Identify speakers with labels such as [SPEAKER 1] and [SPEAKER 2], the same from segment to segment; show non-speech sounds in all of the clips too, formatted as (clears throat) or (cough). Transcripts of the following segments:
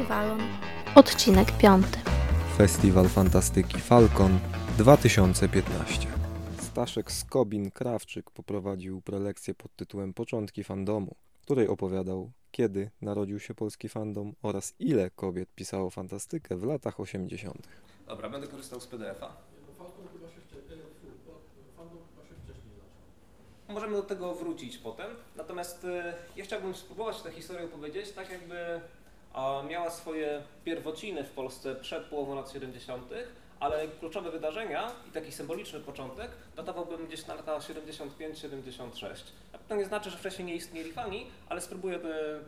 [SPEAKER 1] Festiwalon. Odcinek piąty.
[SPEAKER 2] Festiwal Fantastyki Falcon 2015. Staszek Skobin-Krawczyk poprowadził prelekcję pod tytułem Początki fandomu, w której opowiadał, kiedy narodził się polski fandom oraz ile kobiet pisało fantastykę w latach 80.
[SPEAKER 3] Dobra, będę korzystał z PDF-a. Możemy do tego wrócić potem. Natomiast e, ja chciałbym spróbować tę historię opowiedzieć tak, jakby a, miała swoje pierwociny w Polsce przed połową lat 70., ale kluczowe wydarzenia i taki symboliczny początek datowałbym gdzieś na lata 75-76. To nie znaczy, że wcześniej nie istnieli fani, ale spróbuję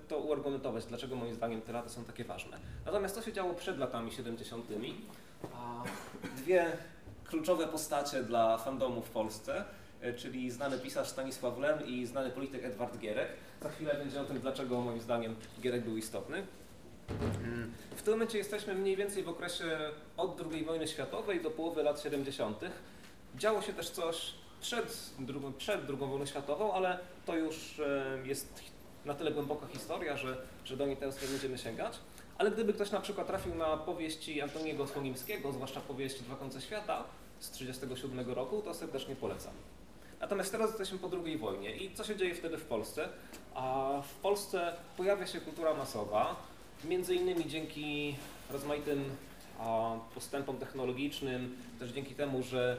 [SPEAKER 3] to uargumentować, dlaczego moim zdaniem te lata są takie ważne. Natomiast to się działo przed latami 70. A dwie kluczowe postacie dla fandomu w Polsce, e, czyli znany pisarz Stanisław Lem i znany polityk Edward Gierek. Za chwilę będzie o tym, dlaczego moim zdaniem Gierek był istotny. W tym momencie jesteśmy mniej więcej w okresie od II wojny światowej do połowy lat 70. Działo się też coś przed, przed II wojną światową, ale to już jest na tyle głęboka historia, że, że do niej teraz nie będziemy sięgać. Ale gdyby ktoś na przykład trafił na powieści Antoniego Słonimskiego, zwłaszcza powieść Dwa końce świata z 1937 roku, to serdecznie polecam. Natomiast teraz jesteśmy po II wojnie i co się dzieje wtedy w Polsce? A w Polsce pojawia się kultura masowa, między innymi dzięki rozmaitym postępom technologicznym, też dzięki temu, że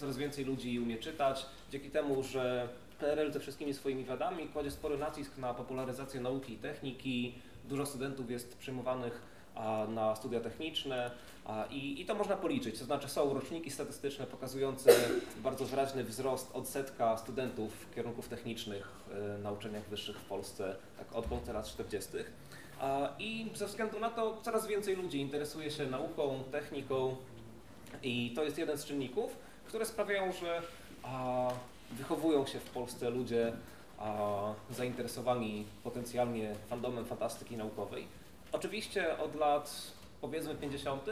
[SPEAKER 3] coraz więcej ludzi umie czytać, dzięki temu, że PRL ze wszystkimi swoimi wadami kładzie spory nacisk na popularyzację nauki i techniki, dużo studentów jest przyjmowanych na studia techniczne i, i to można policzyć, to znaczy są roczniki statystyczne pokazujące bardzo wyraźny wzrost odsetka studentów kierunków technicznych e, na uczelniach wyższych w Polsce tak od lat 40. I ze względu na to coraz więcej ludzi interesuje się nauką, techniką i to jest jeden z czynników, które sprawiają, że wychowują się w Polsce ludzie zainteresowani potencjalnie fandomem fantastyki naukowej. Oczywiście od lat powiedzmy 50.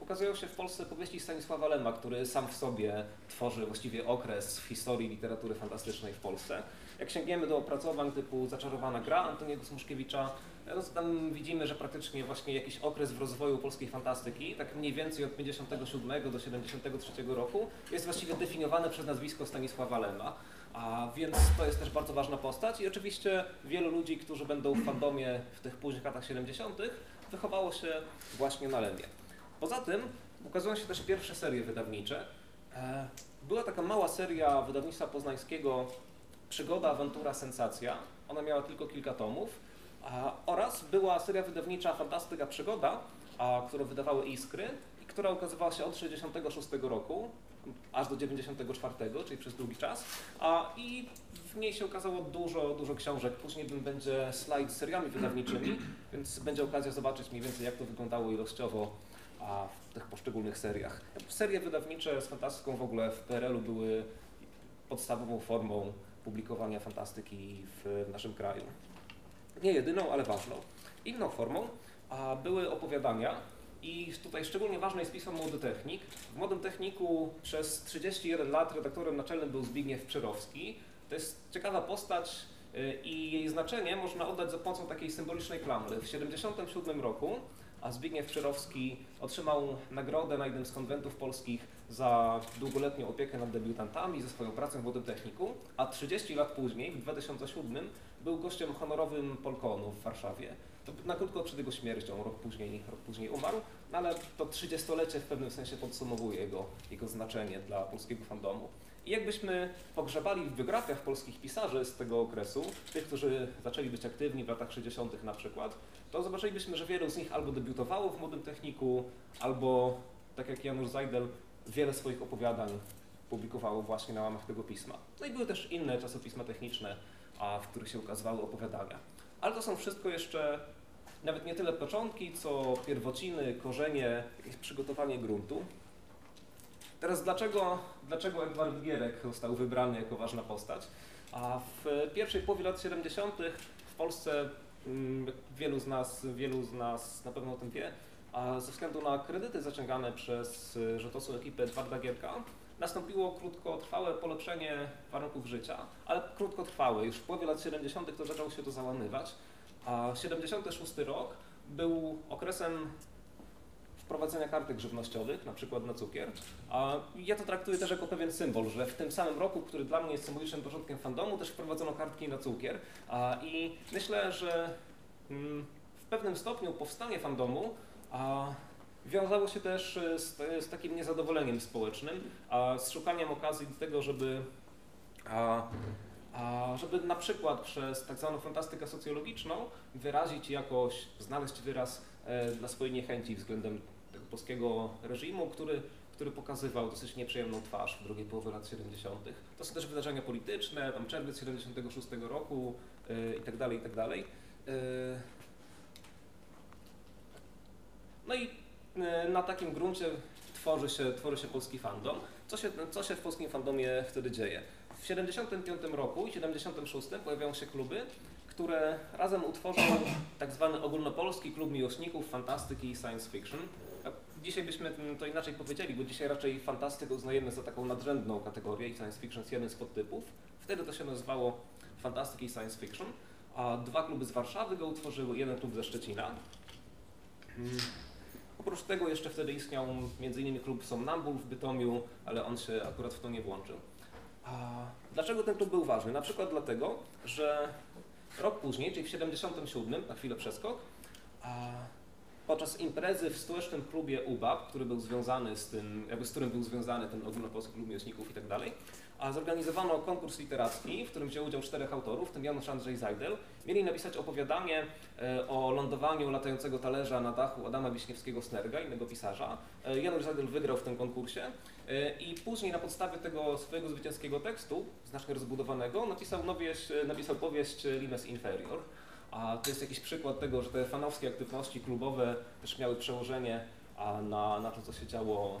[SPEAKER 3] ukazują się w Polsce powieści Stanisława Lema, który sam w sobie tworzy właściwie okres w historii literatury fantastycznej w Polsce. Jak sięgniemy do opracowań typu Zaczarowana gra Antoniego Smuszkiewicza, no tam widzimy, że praktycznie właśnie jakiś okres w rozwoju polskiej fantastyki, tak mniej więcej od 57 do 73 roku, jest właściwie definiowany przez nazwisko Stanisława Lema. A więc to jest też bardzo ważna postać i oczywiście wielu ludzi, którzy będą w fandomie w tych późnych latach 70., wychowało się właśnie na Lemie. Poza tym ukazują się też pierwsze serie wydawnicze. E, Była taka mała seria wydawnictwa poznańskiego Przygoda, awantura, sensacja. Ona miała tylko kilka tomów. Oraz była seria wydawnicza Fantastyka Przygoda, którą wydawały Iskry i która ukazywała się od 66 roku aż do 94, czyli przez długi czas. A, I w niej się ukazało dużo, dużo książek. Później będzie slajd z seriami wydawniczymi, (clears throat) więc będzie okazja zobaczyć mniej więcej jak to wyglądało ilościowo a, w tych poszczególnych seriach. Serie wydawnicze z fantastyką w ogóle w PRL-u były podstawową formą publikowania fantastyki w naszym kraju. Nie jedyną, ale ważną. Inną formą a, były opowiadania i tutaj szczególnie ważny jest pismo Młody Technik. W Młodym Techniku przez 31 lat redaktorem naczelnym był Zbigniew Przyrowski. To jest ciekawa postać y, i jej znaczenie można oddać za pomocą takiej symbolicznej klamry. W 1977 roku a Zbigniew Przyrowski otrzymał nagrodę na jednym z konwentów polskich za długoletnią opiekę nad debiutantami ze swoją pracą w Młodym Techniku, a 30 lat później, w 2007, był gościem honorowym Polkonu w Warszawie. To na krótko przed jego śmiercią, rok później, rok później umarł, no ale to 30-lecie w pewnym sensie podsumowuje jego, jego znaczenie dla polskiego fandomu. Jakbyśmy pogrzebali w biografiach polskich pisarzy z tego okresu, tych, którzy zaczęli być aktywni w latach 60. na przykład, to zobaczylibyśmy, że wielu z nich albo debiutowało w Młodym Techniku, albo, tak jak Janusz Zajdel, wiele swoich opowiadań publikowało właśnie na łamach tego pisma. No i były też inne czasopisma techniczne, a w których się ukazywały opowiadania. Ale to są wszystko jeszcze nawet nie tyle początki, co pierwociny, korzenie, jakieś przygotowanie gruntu. Teraz dlaczego, dlaczego Edward Gierek został wybrany jako ważna postać? A w pierwszej połowie lat 70. w Polsce mm, wielu z nas, wielu z nas na pewno o tym wie, a ze względu na kredyty zaciągane przez y, rzutowską ekipę Edwarda Gierka nastąpiło krótkotrwałe polepszenie warunków życia, ale krótkotrwałe. Już w połowie lat 70. to zaczęło się to załamywać, a 76 rok był okresem wprowadzenia kartek żywnościowych, na przykład na cukier. A ja to traktuję też jako pewien symbol, że w tym samym roku, który dla mnie jest symbolicznym początkiem fandomu, też wprowadzono kartki na cukier. A, I myślę, że mm, w pewnym stopniu powstanie fandomu a, wiązało się też e, z, z takim niezadowoleniem społecznym, a z szukaniem okazji do tego, żeby a, a żeby na przykład przez tak zwaną fantastykę socjologiczną wyrazić jakoś, znaleźć wyraz e, dla swojej niechęci względem polskiego reżimu, który, który pokazywał dosyć nieprzyjemną twarz w drugiej połowie lat 70. To są też wydarzenia polityczne, tam czerwiec 76 roku e, i tak dalej, i tak dalej. E, No i e, na takim gruncie tworzy się, tworzy się polski fandom. Co się, co się w polskim fandomie wtedy dzieje? W 75 roku i 76 pojawiają się kluby, które razem utworzą tak zwany ogólnopolski klub miłośników fantastyki i science fiction. Dzisiaj byśmy to inaczej powiedzieli, bo dzisiaj raczej fantastykę uznajemy za taką nadrzędną kategorię i science fiction jest jeden z podtypów. Wtedy to się nazywało fantastyki i science fiction, a dwa kluby z Warszawy go utworzyły, jeden klub ze Szczecina. Mm. Oprócz tego jeszcze wtedy istniał m.in. klub Somnambul w Bytomiu, ale on się akurat w to nie włączył. Dlaczego ten klub był ważny? Na przykład dlatego, że rok później, czyli w 77, na chwilę przeskok, podczas imprezy w stołecznym klubie UBAP, który był związany z tym, jakby z którym był związany ten ogólnopolski klub miłośników i tak dalej, a zorganizowano konkurs literacki, w którym wzięło udział czterech autorów, w tym Janusz Andrzej Zajdel. Mieli napisać opowiadanie e, o lądowaniu latającego talerza na dachu Adama Wiśniewskiego-Snerga, innego pisarza. E, Janusz Zajdel wygrał w tym konkursie e, i później na podstawie tego swojego zwycięskiego tekstu, znacznie rozbudowanego, napisał, nowieś, napisał powieść Limes Inferior. A to jest jakiś przykład tego, że te fanowskie aktywności klubowe też miały przełożenie na, na to, co się działo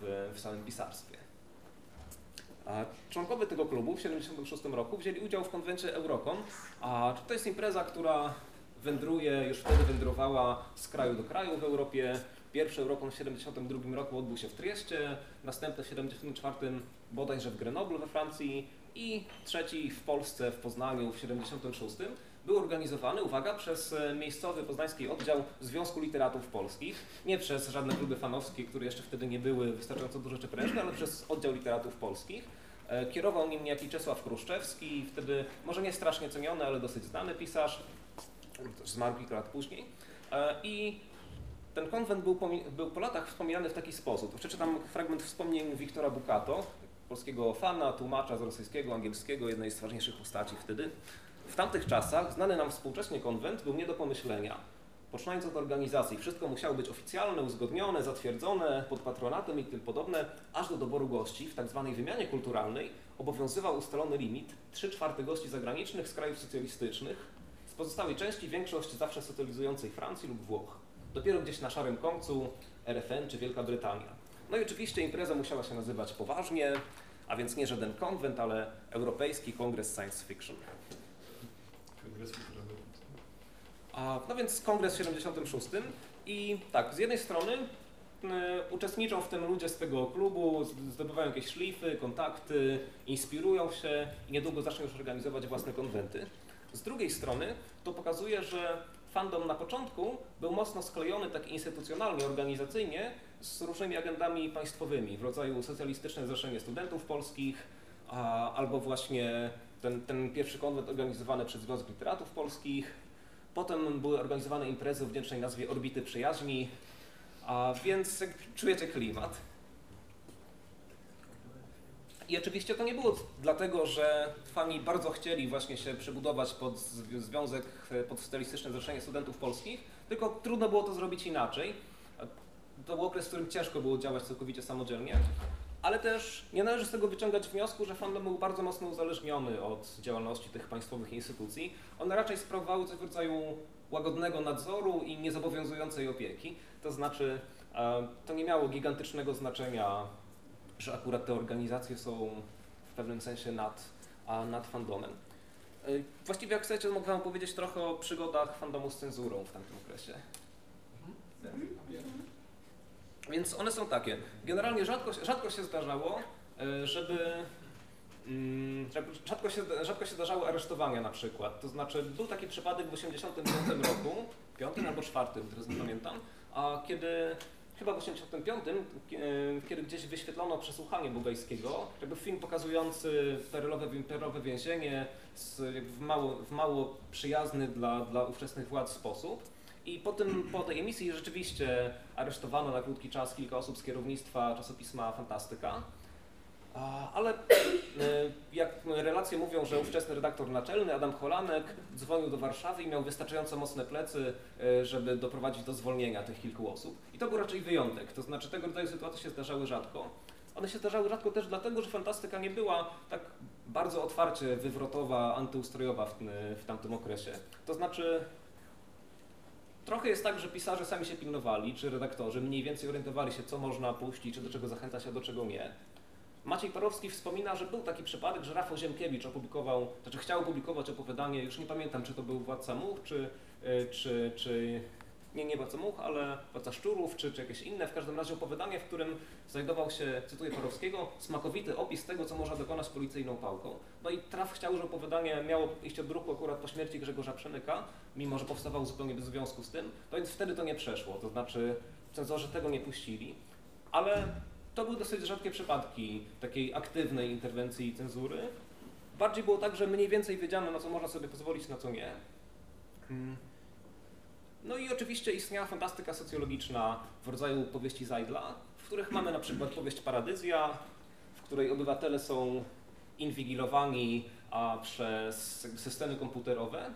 [SPEAKER 3] w, w samym pisarstwie. Członkowie tego klubu w 1976 roku wzięli udział w konwencie Eurocon, a to jest impreza, która wędruje, już wtedy wędrowała z kraju do kraju w Europie. Pierwszy Eurocon w 1972 roku odbył się w Trieste, następny w 1974 bodajże w Grenoble we Francji i trzeci w Polsce, w Poznaniu w 1976. Był organizowany, uwaga, przez e, miejscowy poznański oddział Związku Literatów Polskich. Nie przez żadne kluby fanowskie, które jeszcze wtedy nie były wystarczająco duże czy prężne, ale przez oddział Literatów Polskich. E, Kierował nim niejaki Czesław Kruszczewski, wtedy może nie strasznie ceniony, ale dosyć znany pisarz, zmarł kilka lat później. E, I ten konwent był, pomi- był po latach wspominany w taki sposób. Przeczytam fragment wspomnień Wiktora Bukato, polskiego fana, tłumacza z rosyjskiego, angielskiego, jednej z ważniejszych postaci wtedy. W tamtych czasach znany nam współcześnie konwent był nie do pomyślenia. Poczynając od organizacji, wszystko musiało być oficjalne, uzgodnione, zatwierdzone, pod patronatem i tym podobne, aż do doboru gości. W tak zwanej wymianie kulturalnej obowiązywał ustalony limit 3 czwarte gości zagranicznych z krajów socjalistycznych, z pozostałej części większość zawsze socjalizującej Francji lub Włoch. Dopiero gdzieś na szarym końcu RFN czy Wielka Brytania. No i oczywiście impreza musiała się nazywać poważnie, a więc nie żaden konwent, ale Europejski Kongres Science Fiction. A, no więc kongres w 76 i tak, z jednej strony y, uczestniczą w tym ludzie z tego klubu, zdobywają jakieś szlify, kontakty, inspirują się i niedługo zaczną już organizować własne konwenty. Z drugiej strony to pokazuje, że fandom na początku był mocno sklejony tak instytucjonalnie, organizacyjnie z różnymi agendami państwowymi w rodzaju socjalistyczne zrzeszenie studentów polskich, a, albo właśnie ten, ten pierwszy konwent organizowany przez Związek Literatów Polskich. Potem były organizowane imprezy o wdzięcznej nazwie Orbity Przyjaźni, a więc czujecie klimat. I oczywiście to nie było dlatego, że fani bardzo chcieli właśnie się przybudować pod zw- związek, e, pod socjalistyczne zrzeszenie studentów polskich, tylko trudno było to zrobić inaczej. To był okres, w którym ciężko było działać całkowicie samodzielnie, ale też nie należy z tego wyciągać wniosku, że fandom był bardzo mocno uzależniony od działalności tych państwowych instytucji. One raczej sprawowały coś w rodzaju łagodnego nadzoru i niezobowiązującej opieki. To znaczy, e, to nie miało gigantycznego znaczenia, że akurat te organizacje są w pewnym sensie nad, nad fandomem. E, Właściwie jak chcecie, mogę Wam powiedzieć trochę o przygodach fandomu z cenzurą w tamtym okresie. Więc one są takie. Generalnie rzadko, rzadko się zdarzało, e, żeby mm, że rzadko się, rzadko się zdarzały aresztowania na przykład. To znaczy był taki przypadek w 1985 roku, piątym albo czwartym, teraz nie pamiętam, a kiedy chyba w 1985, kiedy gdzieś wyświetlono przesłuchanie Bugajskiego, jakby film pokazujący perelowe więzienie z, w, mało, w mało przyjazny dla, dla ówczesnych władz sposób. I po, tym, po tej emisji rzeczywiście aresztowano na krótki czas kilka osób z kierownictwa czasopisma Fantastyka. Ale e, jak relacje mówią, że ówczesny redaktor naczelny Adam Cholanek dzwonił do Warszawy i miał wystarczająco mocne plecy, e, żeby doprowadzić do zwolnienia tych kilku osób. I to był raczej wyjątek, to znaczy tego rodzaju sytuacje się zdarzały rzadko. One się zdarzały rzadko też dlatego, że fantastyka nie była tak bardzo otwarcie wywrotowa, antyustrojowa w, w tamtym okresie. To znaczy Trochę jest tak, że pisarze sami się pilnowali, czy redaktorzy mniej więcej orientowali się, co można puścić, czy do czego zachęcać, a do czego nie. Maciej Parowski wspomina, że był taki przypadek, że Rafał Ziemkiewicz opublikował, znaczy chciał opublikować opowiadanie, już nie pamiętam, czy to był Władca Much, czy, y, czy, czy nie, nie Władca Much, ale Władca Szczurów, czy, czy jakieś inne, w każdym razie opowiadanie, w którym znajdował się, cytuję Parowskiego, smakowity opis tego, co można dokonać policyjną pałką. No i Traf chciał, żeby opowiadanie miało iść od druku akurat po śmierci Grzegorza Przemyka, mimo że powstawał zupełnie bez związku z tym, no więc wtedy to nie przeszło, to znaczy cenzorzy tego nie puścili, ale to były dosyć rzadkie przypadki takiej aktywnej interwencji cenzury. Bardziej było tak, że mniej więcej wiedziano, na co można sobie pozwolić, na co nie. Hmm. No i oczywiście istniała fantastyka socjologiczna w rodzaju powieści Zajdla, w których mamy na przykład powieść Paradyzja, w której obywatele są inwigilowani a przez systemy komputerowe,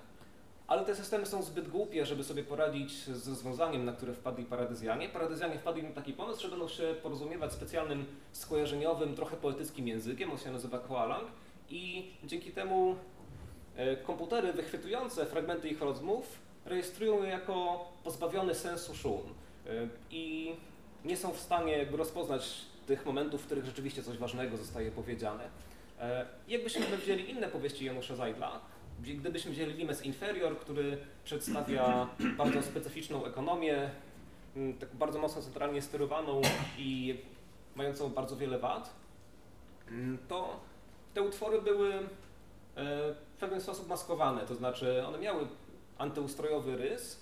[SPEAKER 3] ale te systemy są zbyt głupie, żeby sobie poradzić z rozwiązaniem, na które wpadli paradyzjanie. Paradyzjanie wpadli na taki pomysł, że będą się porozumiewać specjalnym skojarzeniowym, trochę poetyckim językiem, on się nazywa Koalang i dzięki temu e, komputery wychwytujące fragmenty ich rozmów rejestrują je jako pozbawiony sensu szum e, i nie są w stanie rozpoznać tych momentów, w których rzeczywiście coś ważnego zostaje powiedziane. E, jakbyśmy wzięli inne powieści Janusza Zajdla, Gdybyśmy wzięli Limes Inferior, który przedstawia (clears throat) bardzo specyficzną ekonomię, mm, tak bardzo mocno centralnie sterowaną i mającą bardzo wiele wad, to te utwory były w pewien sposób maskowane, to znaczy one miały antyustrojowy rys,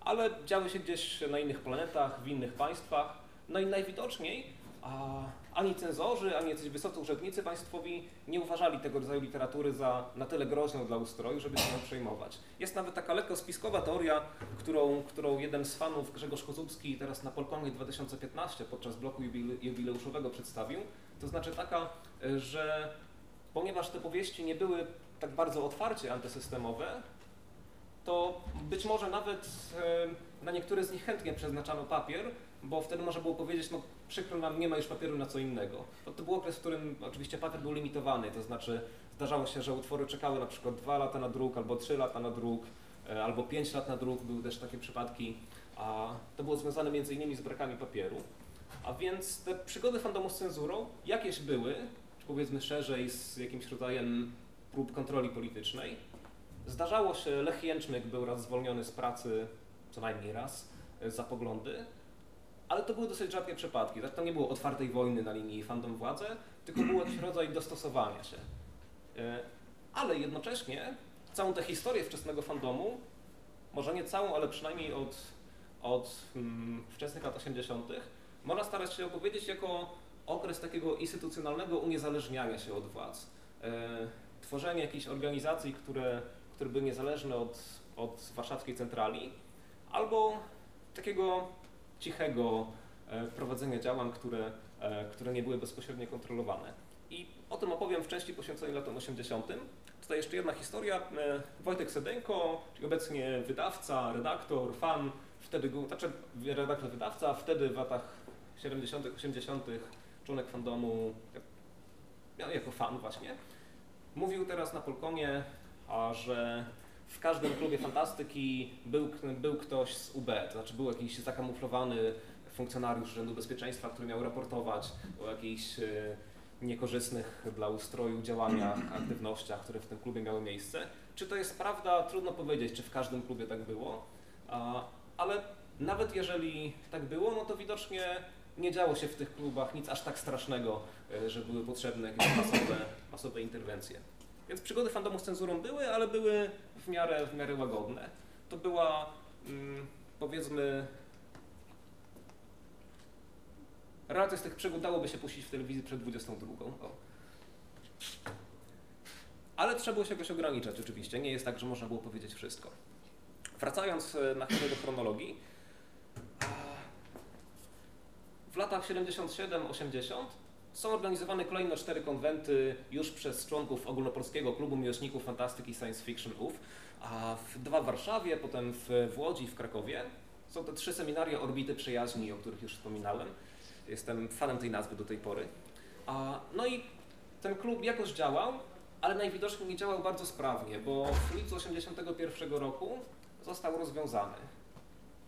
[SPEAKER 3] ale działy się gdzieś na innych planetach, w innych państwach. No i najwidoczniej a ani cenzorzy, ani jacyś wysocy urzędnicy państwowi nie uważali tego rodzaju literatury za na tyle groźną dla ustroju, żeby się nią przejmować. Jest nawet taka lekko spiskowa teoria, którą, którą jeden z fanów, Grzegorz Kozubski, teraz na Polkonie 2015 podczas bloku jubileuszowego przedstawił. To znaczy taka, że ponieważ te powieści nie były tak bardzo otwarcie antysystemowe, to być może nawet na niektóre z nich chętnie przeznaczano papier, bo wtedy można było powiedzieć, no przykro nam, nie ma już papieru na co innego. To, to był okres, w którym oczywiście papier był limitowany, to znaczy zdarzało się, że utwory czekały na przykład dwa lata na druk, albo trzy lata na druk, e, albo pięć lat na druk, były też takie przypadki, a to było związane między innymi z brakami papieru. A więc te przygody fandomu z cenzurą jakieś były, czy powiedzmy szerzej z jakimś rodzajem prób kontroli politycznej. Zdarzało się, Lech Jęczmyk był raz zwolniony z pracy, co najmniej raz, e, za poglądy, ale to były dosyć rzadkie przypadki. To nie było otwartej wojny na linii fandom władze, tylko był jakiś rodzaj dostosowania się. E, ale jednocześnie całą tę historię wczesnego fandomu, może nie całą, ale przynajmniej od, od hmm, wczesnych lat 80., można starać się opowiedzieć jako okres takiego instytucjonalnego uniezależniania się od władz. E, tworzenie jakichś organizacji, które, które były niezależne od, od warszawskiej centrali, albo takiego cichego e, prowadzenia działań, które, e, które nie były bezpośrednio kontrolowane. I o tym opowiem w części poświęconej latom 80. Tutaj jeszcze jedna historia. E, Wojtek Sedenko, czyli obecnie wydawca, redaktor, fan, wtedy był, znaczy redaktor, wydawca, wtedy w latach 70., 80., członek fandomu, jako fan właśnie, mówił teraz na Polkonie, a że w każdym klubie fantastyki był, był ktoś z UB, to znaczy był jakiś zakamuflowany funkcjonariusz Urzędu Bezpieczeństwa, który miał raportować o jakichś e, niekorzystnych dla ustroju działaniach, (clears throat) aktywnościach, które w tym klubie miały miejsce. Czy to jest prawda? Trudno powiedzieć, czy w każdym klubie tak było, ale nawet jeżeli tak było, no to widocznie nie działo się w tych klubach nic aż tak strasznego, e, że były potrzebne jakieś masowe, masowe interwencje. Więc przygody fandomu z cenzurą były, ale były w miarę, w miarę łagodne. To była, mm, powiedzmy, relacje z tych przygód dałoby się puścić w telewizji przed 22. O. Ale trzeba było się jakoś ograniczać oczywiście. Nie jest tak, że można było powiedzieć wszystko. Wracając e, na chwilę do chronologii. W latach 77-80 są organizowane kolejne cztery konwenty już przez członków Ogólnopolskiego Klubu Miłośników Fantastyki Science Fiction UF, a w, dwa w Warszawie, potem w, w Łodzi i w Krakowie. Są te trzy seminaria Orbity Przyjaźni, o których już wspominałem. Jestem fanem tej nazwy do tej pory. A, no i ten klub jakoś działał, ale najwidoczniej nie działał bardzo sprawnie, bo w lipcu 1981 roku został rozwiązany.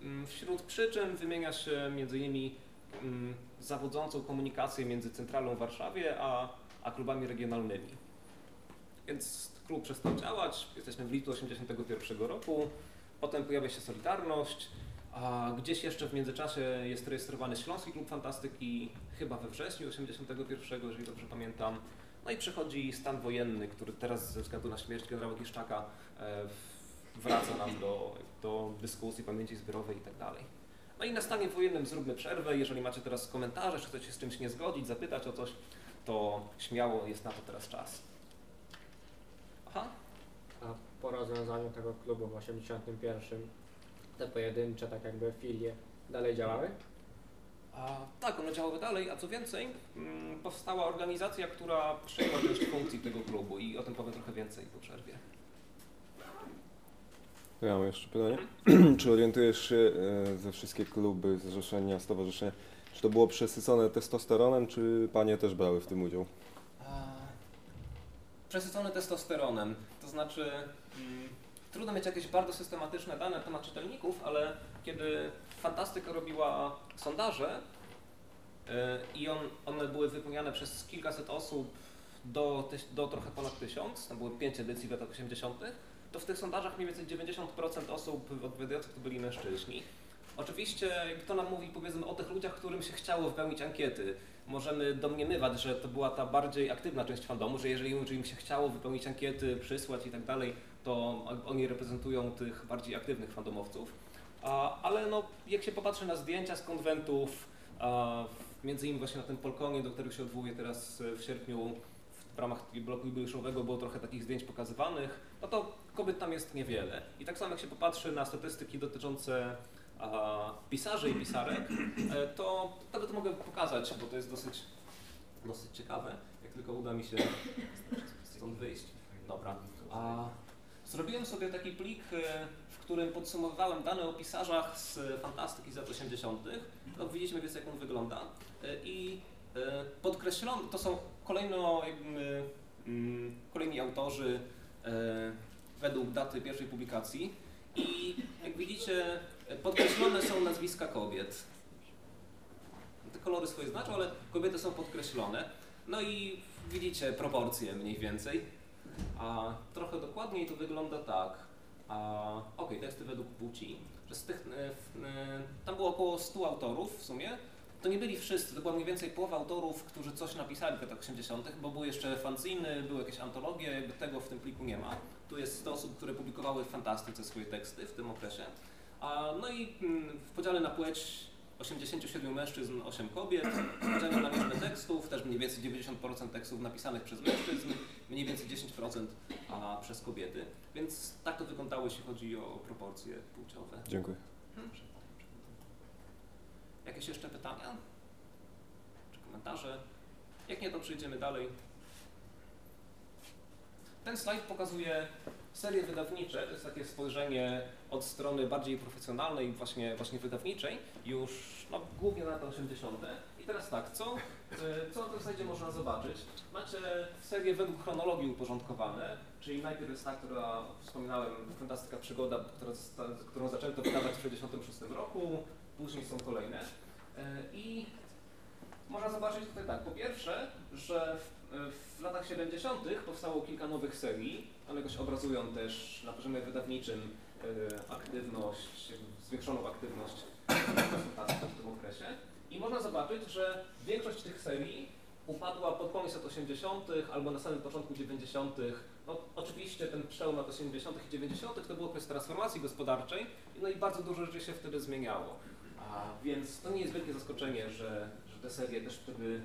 [SPEAKER 3] Mm, Wśród przyczyn wymienia się m.in. mm, zawodzącą komunikację między centralą w Warszawie a, a klubami regionalnymi. Więc klub przestał działać, jesteśmy w lipcu 1981 roku, potem pojawia się Solidarność, a gdzieś jeszcze w międzyczasie jest rejestrowany Śląski Klub Fantastyki, chyba we wrześniu 1981, jeżeli dobrze pamiętam. No i przychodzi stan wojenny, który teraz ze względu na śmierć generała Kiszczaka e, wraca nam do, do dyskusji, pamięci zbiorowej i tak. No i na stanie wojennym zróbmy przerwę. Jeżeli macie teraz komentarze, czy chcecie się z czymś nie zgodzić, zapytać o coś, to śmiało jest na to teraz czas. Aha,
[SPEAKER 4] A po rozwiązaniu tego klubu w 81 te pojedyncze tak jakby filie dalej działały?
[SPEAKER 3] A, tak, one działały dalej, a co więcej, mm, powstała organizacja, która przejęła część funkcji tego klubu i o tym powiem trochę więcej po przerwie.
[SPEAKER 2] Ja mam jeszcze pytanie. (clears throat) czy orientujesz się e, ze wszystkie kluby, zrzeszenia, stowarzyszenia, czy to było przesycone testosteronem, czy panie też brały w tym udział?
[SPEAKER 3] Przesycony testosteronem, to znaczy mm, trudno mieć jakieś bardzo systematyczne dane na temat czytelników, ale kiedy Fantastyka robiła sondaże y, i on, one były wypełniane przez kilkaset osób do, do trochę ponad tysiąc, tam były pięć edycji w latach 80., to w tych sondażach mniej więcej 90% osób odpowiadających to byli mężczyźni. Oczywiście to nam mówi powiedzmy o tych ludziach, którym się chciało wypełnić ankiety. Możemy domniemywać, że to była ta bardziej aktywna część fandomu, że jeżeli im się chciało wypełnić ankiety, przysłać i tak dalej, to oni reprezentują tych bardziej aktywnych fandomowców. Ale no, jak się popatrzy na zdjęcia z konwentów, między innymi właśnie na tym Polkonie, do których się odwołuję teraz w sierpniu w ramach bloku jubileuszowego było trochę takich zdjęć pokazywanych, no to kobiet tam jest niewiele. I tak samo jak się popatrzy na statystyki dotyczące a, pisarzy i pisarek, e, to tego to mogę pokazać, bo to jest dosyć, dosyć ciekawe, jak tylko uda mi się stąd wyjść. Dobra. A, zrobiłem sobie taki plik, e, w którym podsumowywałem dane o pisarzach z fantastyki z lat 80. No, widzieliśmy więc jak on wygląda. E, I e, podkreślono, to są kolejno jakby, mm, kolejni autorzy według daty pierwszej publikacji. I jak widzicie, podkreślone są nazwiska kobiet. Te kolory swoje znaczą, ale kobiety są podkreślone. No i widzicie proporcje mniej więcej. A trochę dokładniej to wygląda tak. A, Okej, teksty według płci. Że z tych, e, e, tam było około 100 autorów w sumie. To nie byli wszyscy, to była mniej więcej połowa autorów, którzy coś napisali w latach 80., bo były jeszcze fanziny, były jakieś antologie, jakby tego w tym pliku nie ma. Tu jest 100 osób, które publikowały w fantastyce swoje teksty w tym okresie. A, no i mm, w podziale na płeć 87 mężczyzn, 8 kobiet, w podziale na liczbę tekstów, też mniej więcej 90% tekstów napisanych przez mężczyzn, mniej więcej 10% a, przez kobiety. Więc tak to wyglądało, jeśli chodzi o proporcje płciowe.
[SPEAKER 2] Dziękuję.
[SPEAKER 3] Jakieś jeszcze pytania? Czy komentarze? Jak nie, to przejdziemy dalej. Ten slajd pokazuje serie wydawnicze. To jest takie spojrzenie od strony bardziej profesjonalnej, właśnie, właśnie wydawniczej, już no, głównie na lata 80. I teraz tak, co, y, co na tym slajdzie można zobaczyć? Macie serię według chronologii uporządkowane, czyli najpierw jest ta, która wspominałem, Fantastyka Przygoda, która, którą zaczęto wydawać w 1966 roku, później są kolejne. E, I można zobaczyć tutaj tak, po pierwsze, że w, w latach 70. powstało kilka nowych serii, one jakoś obrazują też na poziomie wydawniczym e, aktywność, zwiększoną aktywność w tym okresie. I można zobaczyć, że większość tych serii upadła pod koniec lat 80. albo na samym początku 90. No, oczywiście ten przełom lat 80. i 90. to był okres transformacji gospodarczej, no i bardzo dużo rzeczy się wtedy zmieniało. Więc to nie jest wielkie zaskoczenie, że, że te serie też wtedy,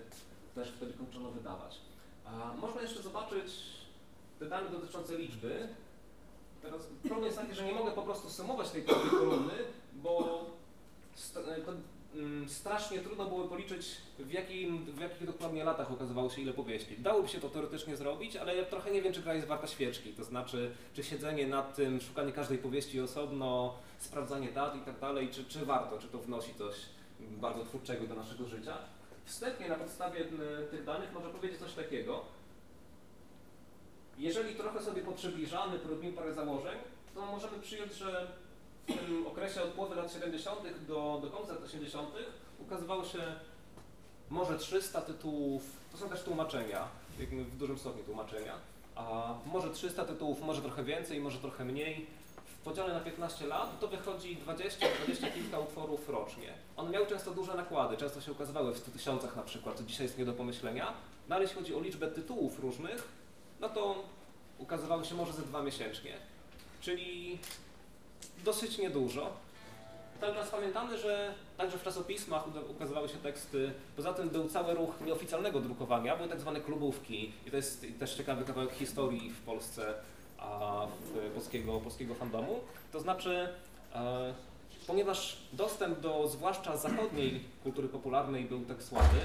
[SPEAKER 3] też wtedy kończono wydawać. A można jeszcze zobaczyć te dane dotyczące liczby. Teraz problem jest taki, że nie mogę po prostu sumować tej kolumny, bo strasznie trudno było policzyć w, jakim, w jakich dokładnie latach ukazywało się ile powieści. Dałoby się to teoretycznie zrobić, ale ja trochę nie wiem, czy gra jest warta świeczki. To znaczy, czy siedzenie nad tym, szukanie każdej powieści osobno, sprawdzanie dat i tak dalej, czy, czy warto, czy to wnosi coś bardzo twórczego do naszego życia. Wstępnie na podstawie tych danych można powiedzieć coś takiego. Jeżeli trochę sobie poprzybliżamy, porobimy parę założeń, to możemy przyjąć, że w tym okresie od połowy lat 70. do, do końca lat 80. ukazywało się może 300 tytułów, to są też tłumaczenia, w dużym stopniu tłumaczenia, a może 300 tytułów, może trochę więcej, może trochę mniej. W podziale na 15 lat to wychodzi 20-20 kilka utworów rocznie. One miały często duże nakłady, często się ukazywały w 100 tysiącach na przykład, co dzisiaj jest nie do pomyślenia, no ale jeśli chodzi o liczbę tytułów różnych, no to ukazywały się może ze dwa miesięcznie, czyli dosyć niedużo. Cały pamiętamy, że także w czasopismach ukazywały się teksty. Poza tym był cały ruch nieoficjalnego drukowania, były tak zwane klubówki. I to jest też ciekawy kawałek historii w Polsce, a w polskiego, polskiego fandomu. To znaczy, e, ponieważ dostęp do zwłaszcza zachodniej kultury popularnej był tak słaby,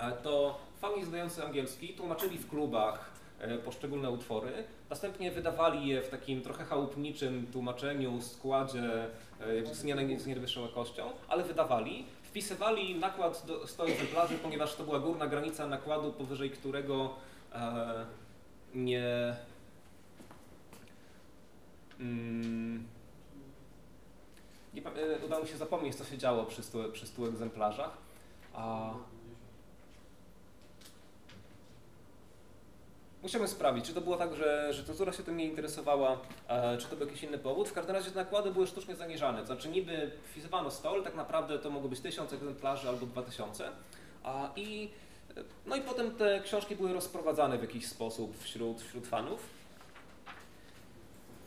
[SPEAKER 3] e, to fani znający angielski tłumaczyli w klubach poszczególne utwory, następnie wydawali je w takim trochę chałupniczym tłumaczeniu, składzie e, jakby z, nie, z najwyższą jakością, ale wydawali, wpisywali nakład do 100 egzemplarzy, ponieważ to była górna granica nakładu, powyżej którego e, nie... Mm, nie, e, udało mi się zapomnieć, co się działo przy 100, przy 100 egzemplarzach. A, Musimy sprawdzić, czy to było tak, że, że cenzura się tym nie interesowała, e, czy to był jakiś inny powód. W każdym razie te nakłady były sztucznie zaniżane, znaczy niby wpisywano 100, ale tak naprawdę to mogło być 1000 egzemplarzy albo 2000. A, i, e, no i potem te książki były rozprowadzane w jakiś sposób wśród, wśród fanów.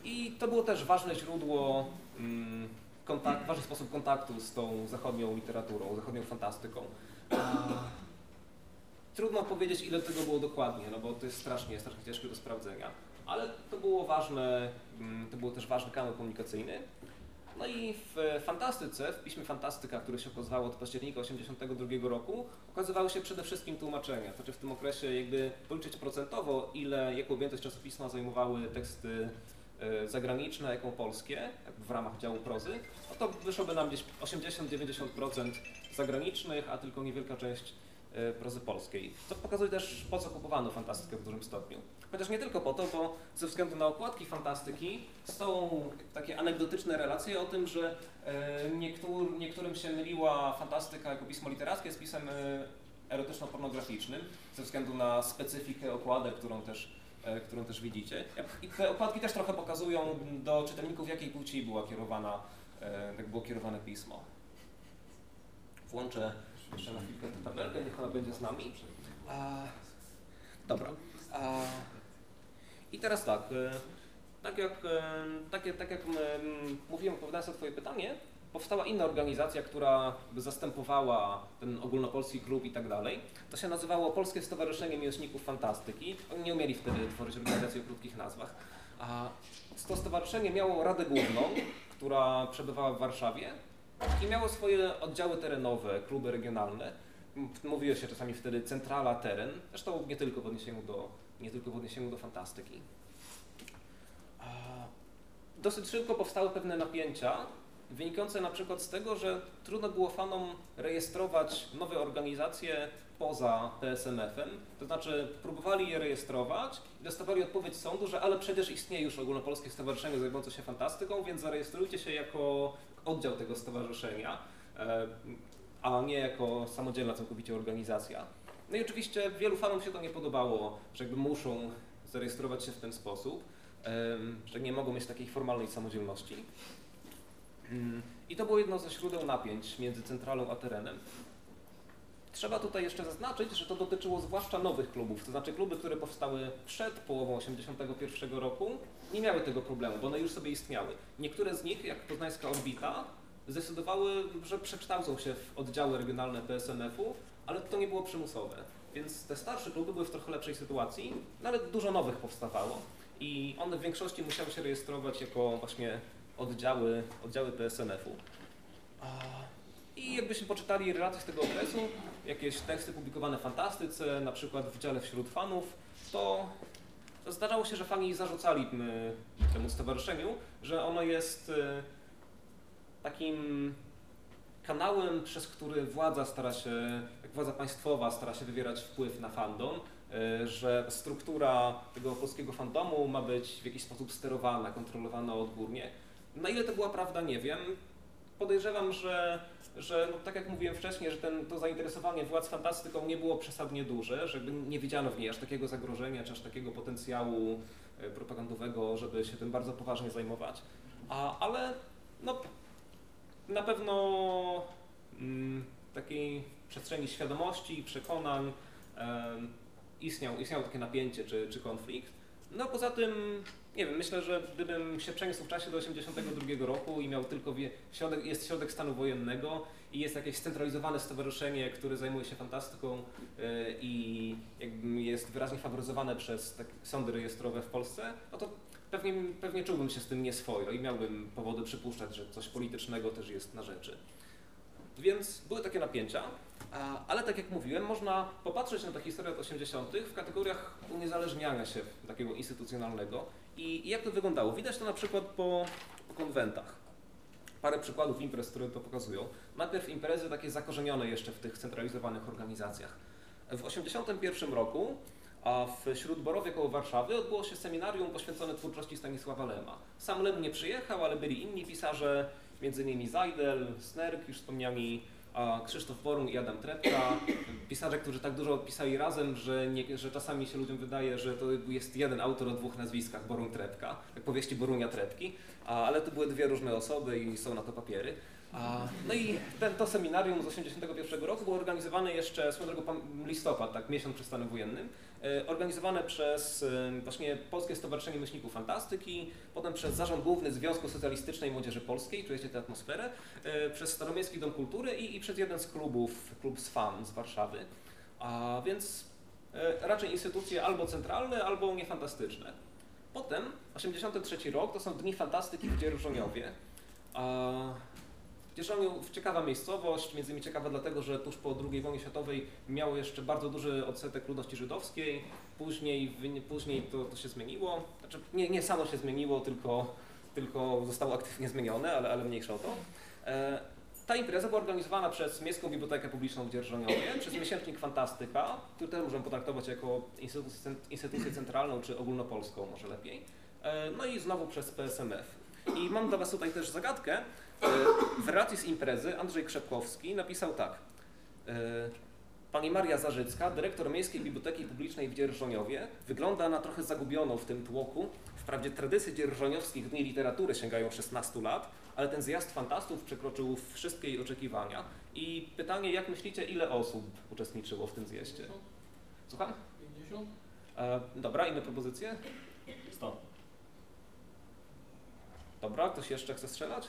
[SPEAKER 3] I to było też ważne źródło, mm, kontakt, ważny sposób kontaktu z tą zachodnią literaturą, zachodnią fantastyką. Trudno powiedzieć, ile tego było dokładnie, no bo to jest strasznie, strasznie ciężkie do sprawdzenia. Ale to było ważne, mm, to był też ważny kanał komunikacyjny. No i w fantastyce, w piśmie Fantastyka, które się ukazywało od października 1982 roku, ukazywały się przede wszystkim tłumaczenia. To znaczy w tym okresie jakby policzyć procentowo, ile, jaką objętość czasopisma zajmowały teksty e, zagraniczne, jaką polskie, w ramach działu prozy, no to wyszłoby nam gdzieś 80-90% zagranicznych, a tylko niewielka część prozy polskiej. Co pokazuje też, po co kupowano fantastykę w dużym stopniu. Chociaż nie tylko po to, bo ze względu na okładki fantastyki są takie anegdotyczne relacje o tym, że e, niektór, niektórym się myliła fantastyka jako pismo literackie z pisem e, erotyczno-pornograficznym, ze względu na specyfikę okładek, którą też, e, którą też widzicie. I te okładki też trochę pokazują do czytelników, jakiej płci była kierowana, e, jak było kierowane pismo. Włączę jeszcze na chwilkę tę tabelkę, niech ona będzie z nami. A, dobra. A, I teraz tak, e, tak jak, e, tak, jak- tak jak mm, mówiłem, odpowiadając na Twoje pytanie, powstała inna organizacja, która by zastępowała ten ogólnopolski klub i tak dalej. To się nazywało Polskie Stowarzyszenie Miłośników Fantastyki. Oni nie umieli wtedy tworzyć organizacji o krótkich nazwach. A to stowarzyszenie miało Radę Główną, która przebywała w Warszawie i miało swoje oddziały terenowe, kluby regionalne. Mówiło się czasami wtedy centrala teren, zresztą nie tylko w odniesieniu do, nie tylko w odniesieniu do fantastyki. Dosyć szybko powstały pewne napięcia, wynikające na przykład z tego, że trudno było fanom rejestrować nowe organizacje poza TSMF-em, to znaczy próbowali je rejestrować i dostawali odpowiedź sądu, że ale przecież istnieje już ogólnopolskie stowarzyszenie zajmujące się fantastyką, więc zarejestrujcie się jako oddział tego stowarzyszenia, e, a nie jako samodzielna całkowicie organizacja. No i oczywiście wielu fanom się to nie podobało, że jakby muszą zarejestrować się w ten sposób, em, że nie mogą mieć takiej formalnej samodzielności. Mm, I to było jedno ze źródeł napięć między centralą a terenem. Trzeba tutaj jeszcze zaznaczyć, że to dotyczyło zwłaszcza nowych klubów, to znaczy kluby, które powstały przed połową 1981 roku, nie miały tego problemu, bo one już sobie istniały. Niektóre z nich, jak Poznańska Orbita, zdecydowały, że przekształcą się w oddziały regionalne PSNF-u, ale to nie było przymusowe. Więc te starsze kluby były w trochę lepszej sytuacji, no ale dużo nowych powstawało i one w większości musiały się rejestrować jako właśnie oddziały, oddziały PSNF-u. I jakbyśmy poczytali relacje z tego okresu, jakieś teksty publikowane w fantastyce, na przykład w dziale wśród fanów, to zdarzało się, że fani zarzucali m, temu stowarzyszeniu, że ono jest e, takim kanałem, przez który władza stara się, władza państwowa stara się wywierać wpływ na fandom, e, że struktura tego polskiego fandomu ma być w jakiś sposób sterowana, kontrolowana odgórnie. Na ile to była prawda, nie wiem. Podejrzewam, że, że no, tak jak mówiłem wcześniej, że ten, to zainteresowanie władz fantastyką nie było przesadnie duże, żeby nie widziano w niej aż takiego zagrożenia, czy aż takiego potencjału e, propagandowego, żeby się tym bardzo poważnie zajmować. A, ale no, na pewno mm, takiej przestrzeni świadomości, przekonań em, istniał, istniało takie napięcie czy, czy konflikt. No poza tym, nie wiem, myślę, że gdybym się przeniósł w czasie do 82 roku i miał tylko wie, środek, jest środek stanu wojennego i jest jakieś scentralizowane stowarzyszenie, które zajmuje się fantastyką y, i jest wyraźnie faworyzowane przez tak, sądy rejestrowe w Polsce, no to pewnie, pewnie czułbym się z tym nieswojo i miałbym powody przypuszczać, że coś politycznego też jest na rzeczy. Więc były takie napięcia, ale tak jak mówiłem, można popatrzeć na tę historię lat 80. w kategoriach uniezależniania się takiego instytucjonalnego i jak to wyglądało. Widać to na przykład po, konwentach. Parę przykładów imprez, które to pokazują. Najpierw imprezy takie zakorzenione jeszcze w tych centralizowanych organizacjach. W 1981 roku a w Śródborowie koło Warszawy odbyło się seminarium poświęcone twórczości Stanisława Lema. Sam Lem nie przyjechał, ale byli inni pisarze, m.in. Zajdel, Snerk, już wspomniani Krzysztof Borun i Adam Trepka, pisarze, którzy tak dużo pisali razem, że, nie, że czasami się ludziom wydaje, że to jest jeden autor o dwóch nazwiskach, Borun Trepka, jak powieści Borunia Trepki, ale to były dwie różne osoby i są na to papiery. No i ten, to seminarium z 1981 roku było organizowane jeszcze, swoją drogą, listopad, tak, miesiąc przed stanem wojennym, organizowane przez e, właśnie Polskie Stowarzyszenie Myślników Fantastyki, potem przez Zarząd Główny Związku Socjalistycznej Młodzieży Polskiej, czujecie tę atmosferę, e, przez Staromiejski Dom Kultury i, i przez jeden z klubów, klub z fan z Warszawy. A więc e, raczej instytucje albo centralne, albo niefantastyczne. Potem, 83 rok, to są Dni Fantastyki w Dzierżoniowie. Dzierżoniów ciekawa miejscowość, między innymi ciekawa dlatego, że tuż po II wojnie światowej miało jeszcze bardzo duży odsetek ludności żydowskiej, później, później to, to się zmieniło, znaczy nie, nie samo się zmieniło, tylko, tylko zostało aktywnie zmienione, ale, ale mniejsza o to. E, ta impreza była organizowana przez Miejską Bibliotekę Publiczną w Dzierżoniowie, (coughs) przez miesięcznik Fantastyka, który też możemy potraktować jako instytucję, instytucję centralną czy ogólnopolską może lepiej, e, no i znowu przez PSMF. I mam dla Was tutaj też zagadkę. E, W relacji z imprezy Andrzej Krzepkowski napisał tak. E, Pani Maria Zarzycka, dyrektor Miejskiej Biblioteki Publicznej w Dzierżoniowie, wygląda na trochę zagubioną w tym tłoku. Wprawdzie tradycje dzierżoniowskich dni literatury sięgają 16 lat, ale ten zjazd fantastów przekroczył wszystkie jej oczekiwania. I pytanie, jak myślicie, ile osób uczestniczyło w tym zjeździe? Słucham?
[SPEAKER 5] 50?
[SPEAKER 3] E, dobra, inne propozycje?
[SPEAKER 5] 100.
[SPEAKER 3] Dobra, ktoś jeszcze chce strzelać?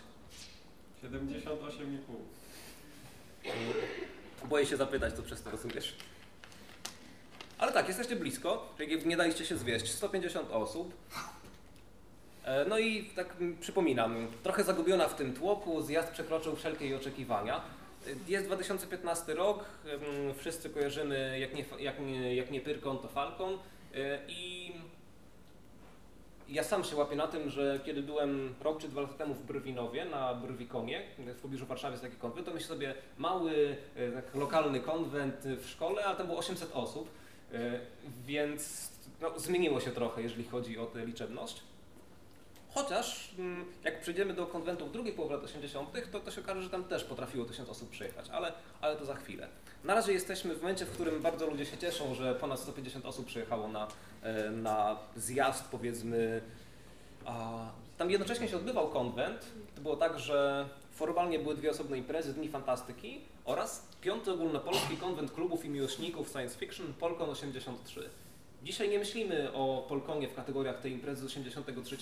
[SPEAKER 5] 78,5.
[SPEAKER 3] Boję się zapytać, to przez to rozumiesz. Ale tak, jesteście blisko, nie daliście się zwieść. 150 osób. E, No i tak przypominam, trochę zagubiona w tym tłoku, zjazd przekroczył wszelkie jej oczekiwania. Jest 2015 rok, wszyscy kojarzymy jak nie, jak nie, jak nie Pyrkon, to Falcon E, i ja sam się łapię na tym, że kiedy byłem rok czy dwa lata temu w Brwinowie, na Brwikonie, w pobliżu Warszawy jest taki konwent, to myślę sobie mały, e, tak, lokalny konwent w szkole, a tam było 800 osób, e, więc no, zmieniło się trochę, jeżeli chodzi o tę liczebność. Chociaż mm, jak przejdziemy do konwentów drugiej połowy lat 80., to, to się okaże, że tam też potrafiło 1000 osób przyjechać, ale, ale to za chwilę. Na razie jesteśmy w momencie, w którym bardzo ludzie się cieszą, że ponad 150 osób przyjechało na, e, na zjazd, powiedzmy, tam jednocześnie się odbywał konwent. To było tak, że formalnie były dwie osobne imprezy, Dni Fantastyki oraz piąty ogólnopolski konwent klubów i miłośników science fiction Polkon 83. Dzisiaj nie myślimy o Polkonie w kategoriach tej imprezy z 83.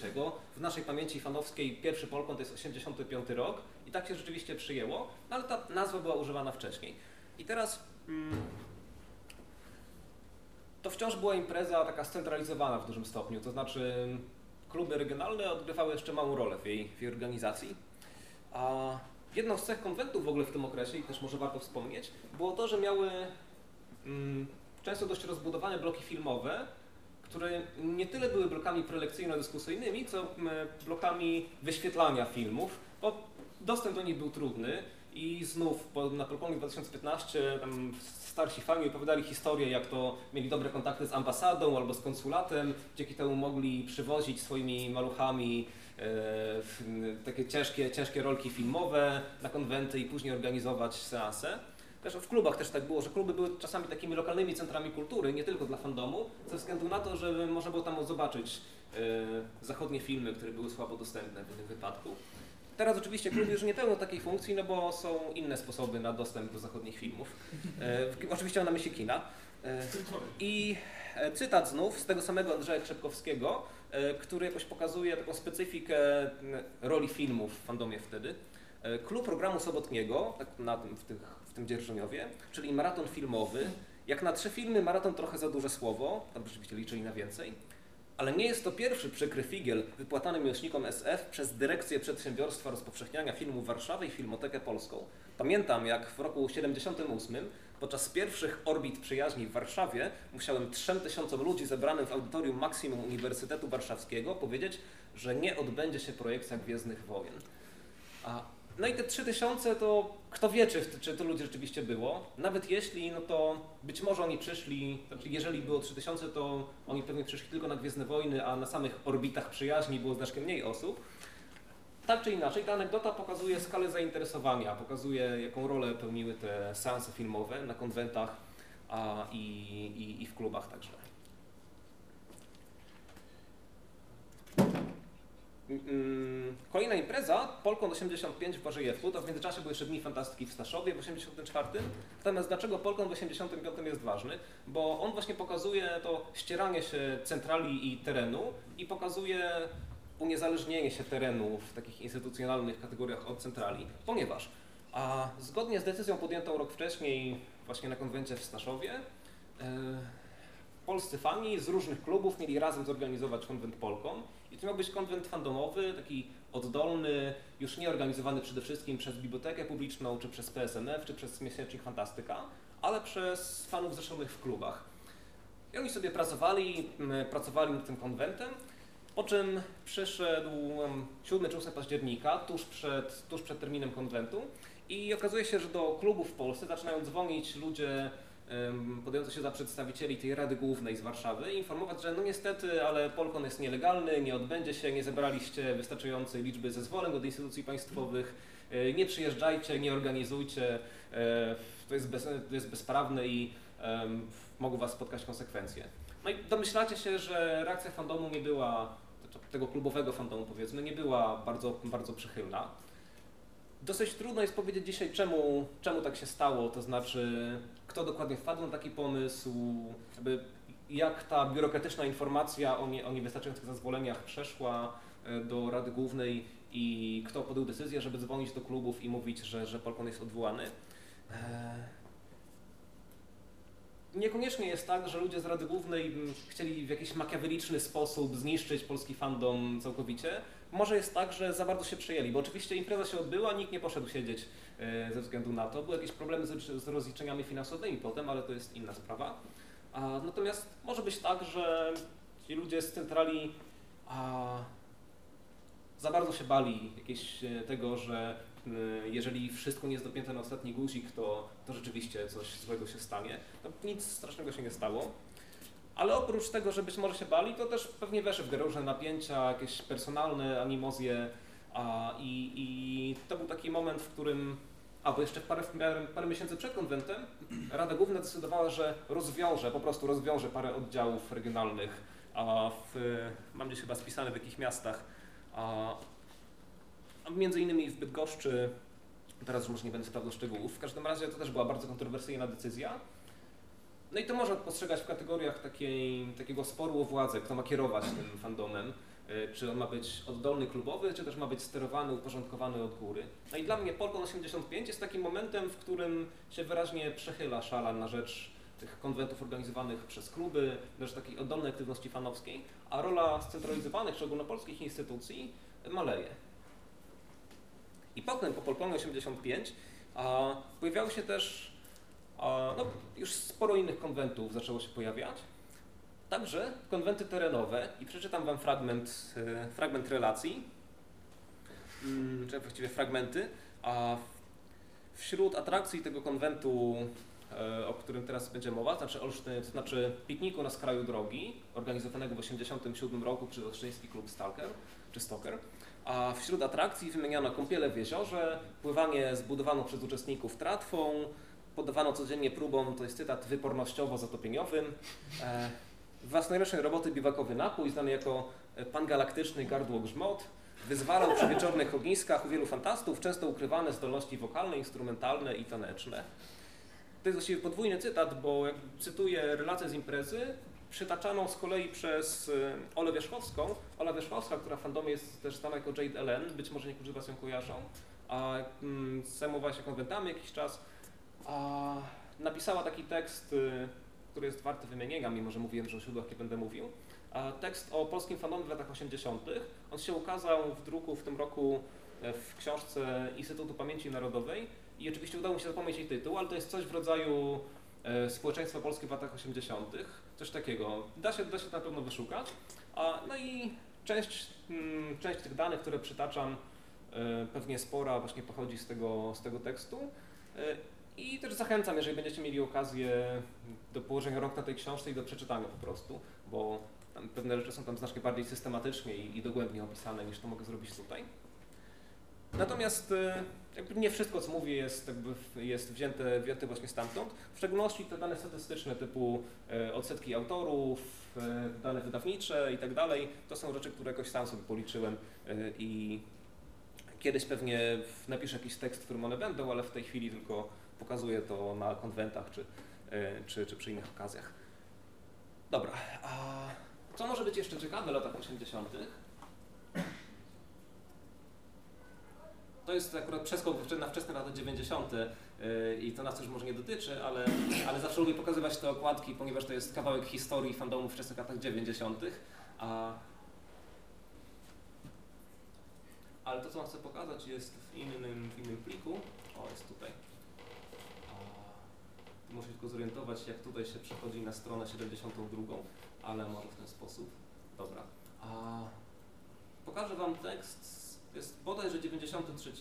[SPEAKER 3] W naszej pamięci fanowskiej pierwszy Polkon to jest 85 rok i tak się rzeczywiście przyjęło, no ale ta nazwa była używana wcześniej. I teraz mm, to wciąż była impreza taka scentralizowana w dużym stopniu, to znaczy kluby regionalne odgrywały jeszcze małą rolę w jej, w jej organizacji. A jedną z cech konwentów w ogóle w tym okresie, i też może warto wspomnieć, było to, że miały mm, często dość rozbudowane bloki filmowe, które nie tyle były blokami prelekcyjno-dyskusyjnymi, co blokami wyświetlania filmów, bo dostęp do nich był trudny i znów na Polkonie 2015 tam starsi fani opowiadali historię, jak to mieli dobre kontakty z ambasadą albo z konsulatem, dzięki temu mogli przywozić swoimi maluchami e, takie ciężkie, ciężkie rolki filmowe na konwenty i później organizować seanse. Też w klubach też tak było, że kluby były czasami takimi lokalnymi centrami kultury, nie tylko dla fandomu, ze względu na to, że można było tam zobaczyć e, zachodnie filmy, które były słabo dostępne w tym wypadku. Teraz oczywiście kluby już nie pełnią takiej funkcji, no bo są inne sposoby na dostęp do zachodnich filmów. E, oczywiście mam na myśli kina. E, I cytat znów z tego samego Andrzeja Krzepkowskiego, który jakoś pokazuje taką specyfikę roli filmów w fandomie wtedy. Klub programu sobotniego, tak na tym, w, tych, tym dzierżoniowie, czyli maraton filmowy. Jak na trzy filmy, maraton trochę za duże słowo, tam rzeczywiście liczyli na więcej. Ale nie jest to pierwszy przykry figiel wypłatany miłośnikom SF przez Dyrekcję Przedsiębiorstwa Rozpowszechniania Filmów Warszawy i Filmotekę Polską. Pamiętam, jak w roku 78 podczas pierwszych orbit przyjaźni w Warszawie musiałem 3000 ludzi zebranym w audytorium Maksimum Uniwersytetu Warszawskiego powiedzieć, że nie odbędzie się projekcja Gwiezdnych Wojen. A, no i te 3000 to kto wie, czy, czy to ludzi rzeczywiście było. Nawet jeśli, no to być może oni przyszli, znaczy jeżeli było 3000, to oni pewnie przyszli tylko na Gwiezdne Wojny, a na samych orbitach przyjaźni było znacznie mniej osób. Tak czy inaczej, ta anegdota pokazuje skalę zainteresowania, pokazuje jaką rolę pełniły te seanse filmowe na konwentach a, i, i, i w klubach także. Mm, Kolejna impreza, Polkon 85 w Barzyjewku, to w międzyczasie były jeszcze Dni Fantastyki w Staszowie w 84. Natomiast dlaczego Polkon w 85 jest ważny? Bo on właśnie pokazuje to ścieranie się centrali i terenu i pokazuje uniezależnienie się terenu w takich instytucjonalnych kategoriach od centrali, ponieważ a zgodnie z decyzją podjętą rok wcześniej właśnie na konwencie w Staszowie, e, polscy fani z różnych klubów mieli razem zorganizować konwent Polkon i to miał być konwent fandomowy, taki oddolny, już nie organizowany przede wszystkim przez Bibliotekę Publiczną, czy przez PSMF, czy przez Miesięcznik Fantastyka, ale przez fanów zrzeszonych w klubach. I oni sobie pracowali, pracowali nad tym konwentem, po czym przyszedł em, 7 czy 8 października, tuż przed, tuż przed terminem konwentu i okazuje się, że do klubów w Polsce zaczynają dzwonić ludzie podający się za przedstawicieli tej Rady Głównej z Warszawy informować, że no niestety, ale Polkon jest nielegalny, nie odbędzie się, nie zebraliście wystarczającej liczby zezwoleń od instytucji państwowych, e, nie przyjeżdżajcie, nie organizujcie, e, to jest, bez, to jest bezprawne i mogą Was spotkać konsekwencje. No i domyślacie się, że reakcja fandomu nie była, tego klubowego fandomu powiedzmy, nie była bardzo, bardzo przychylna. Dosyć trudno jest powiedzieć dzisiaj, czemu, czemu tak się stało, to znaczy kto dokładnie wpadł na taki pomysł, jak ta biurokratyczna informacja o, nie, o niewystarczających zezwoleniach przeszła e, do Rady Głównej i kto podjął decyzję, żeby dzwonić do klubów i mówić, że, że Polkon jest odwołany. E, Niekoniecznie jest tak, że ludzie z Rady Głównej mm, chcieli w jakiś makiaweliczny sposób zniszczyć polski fandom całkowicie. Może jest tak, że za bardzo się przejęli, bo oczywiście impreza się odbyła, nikt nie poszedł siedzieć e, ze względu na to. Były jakieś problemy z, rozliczeniami finansowymi potem, ale to jest inna sprawa. Natomiast może być tak, że ci ludzie z centrali za bardzo się bali jakieś e, tego, że e, jeżeli wszystko nie jest dopięte na ostatni guzik, to, to rzeczywiście coś złego się stanie. No, nic strasznego się nie stało. Ale oprócz tego, że być może się bali, to też pewnie weszły w grę różne napięcia, jakieś personalne animozje. A, i, I to był taki moment, w którym, a bo jeszcze parę, parę, parę miesięcy przed konwentem, Rada Główna decydowała, że rozwiąże, po prostu rozwiąże parę oddziałów regionalnych, a w, mam gdzieś chyba spisane w jakich miastach, A, a między innymi w Bydgoszczy, teraz już może nie będę sprawdzał szczegółów, w każdym razie to też była bardzo kontrowersyjna decyzja. No i to można postrzegać w kategoriach takiej, takiego sporu o władzę, kto ma kierować tym fandomem. Y, Czy on ma być oddolny klubowy, czy też ma być sterowany, uporządkowany od góry. No i dla mnie Polkon 85 jest takim momentem, w którym się wyraźnie przechyla szala na rzecz tych konwentów organizowanych przez kluby, rzecz takiej oddolnej aktywności fanowskiej, a rola scentralizowanych czy ogólnopolskich instytucji maleje. I potem po Polkonie 85 a, pojawiały się też, no, już sporo innych konwentów zaczęło się pojawiać. Także konwenty terenowe i przeczytam Wam fragment, e, fragment relacji, mm, czy właściwie fragmenty, a wśród atrakcji tego konwentu, e, o którym teraz będzie mowa, znaczy, Olsztyn, to znaczy pikniku na skraju drogi, organizowanego w 1987 roku przez Olsztyński Klub Stalker, czy Stoker, a wśród atrakcji wymieniono kąpiele w jeziorze, pływanie zbudowaną przez uczestników tratwą, podawano codziennie próbom, to jest cytat, wypornościowo-zatopieniowym, e, własnoręcznej roboty biwakowy napój, znany jako pan galaktyczny gardło grzmot, wyzwalał przy wieczornych ogniskach u wielu fantastów często ukrywane zdolności wokalne, instrumentalne i taneczne. To jest właściwie podwójny cytat, bo jak cytuję relację z imprezy, przytaczaną z kolei przez e, Olę Wierzchowską. Ola Wierzchowska, która w fandomie jest też znana jako Jade Ellen, być może niektórzy Was ją kojarzą, a mm, zajmowała się konwentami jakiś czas, a napisała taki tekst, y, który jest warty wymienienia, mimo że mówiłem, że o źródłach nie będę mówił. A tekst o polskim fandomie w latach 80. On się ukazał w druku w tym roku e, w książce Instytutu Pamięci Narodowej i oczywiście udało mi się zapomnieć jej tytuł, ale to jest coś w rodzaju e, społeczeństwa polskie w latach 80. Coś takiego. Da się, da się na pewno wyszukać. A, no i część, mm, część tych danych, które przytaczam, e, pewnie spora właśnie pochodzi z tego, z tego tekstu. I też zachęcam, jeżeli będziecie mieli okazję do położenia rąk na tej książce i do przeczytania po prostu, bo pewne rzeczy są tam znacznie bardziej systematycznie i, i dogłębnie opisane niż to mogę zrobić tutaj. Natomiast e, nie wszystko, co mówię, jest, jest wzięte, wzięte właśnie stamtąd. W szczególności te dane statystyczne typu e, odsetki autorów, e, dane wydawnicze i tak dalej, to są rzeczy, które jakoś sam sobie policzyłem i kiedyś pewnie napiszę jakiś tekst, w którym one będą, ale w tej chwili tylko pokazuję to na konwentach czy, e, czy, czy przy innych okazjach. Dobra, a co może być jeszcze ciekawe w latach 80.? To jest akurat przeskok na wczesne lata 90. yy, i to nas już może nie dotyczy, ale, ale zawsze lubię pokazywać te okładki, ponieważ to jest kawałek historii fandomu wczesnych latach 90. A... Ale to, co wam chcę pokazać, jest w innym, w innym pliku. O, jest tutaj. Muszę tylko zorientować, jak tutaj się przechodzi na stronę 72, ale może w ten sposób. Dobra. A... Pokażę wam tekst. Jest bodajże 93.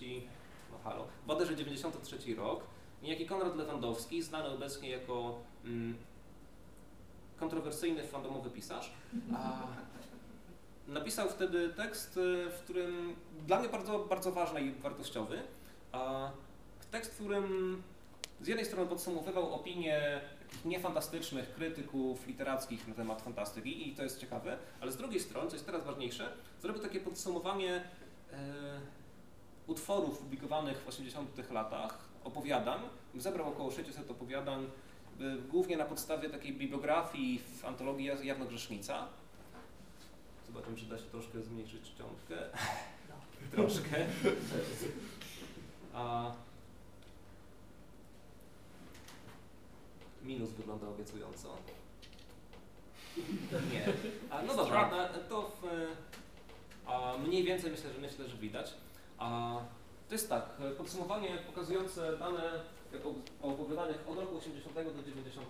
[SPEAKER 3] No halo. Bodajże 93 rok. Niejaki Konrad Lewandowski, znany obecnie jako mm, kontrowersyjny fandomowy pisarz, a napisał wtedy tekst, y, w którym dla mnie bardzo, bardzo ważny i wartościowy. A tekst, w którym z jednej strony podsumowywał opinie niefantastycznych krytyków literackich na temat fantastyki i to jest ciekawe, ale z drugiej strony, co jest teraz ważniejsze, zrobił takie podsumowanie e, utworów publikowanych w 80 latach, opowiadań, zebrał około 600 opowiadań, e, głównie na podstawie takiej bibliografii w antologii Jas- Jawnogrzesznica. Zobaczymy, czy da się troszkę zmniejszyć czcionkę. (laughs) troszkę. A minus wygląda obiecująco. Nie. A, no dobra, to w, a mniej więcej myślę, że myślę, że widać. A, to jest tak, podsumowanie pokazujące dane o opowiadaniach od roku 80 do 90,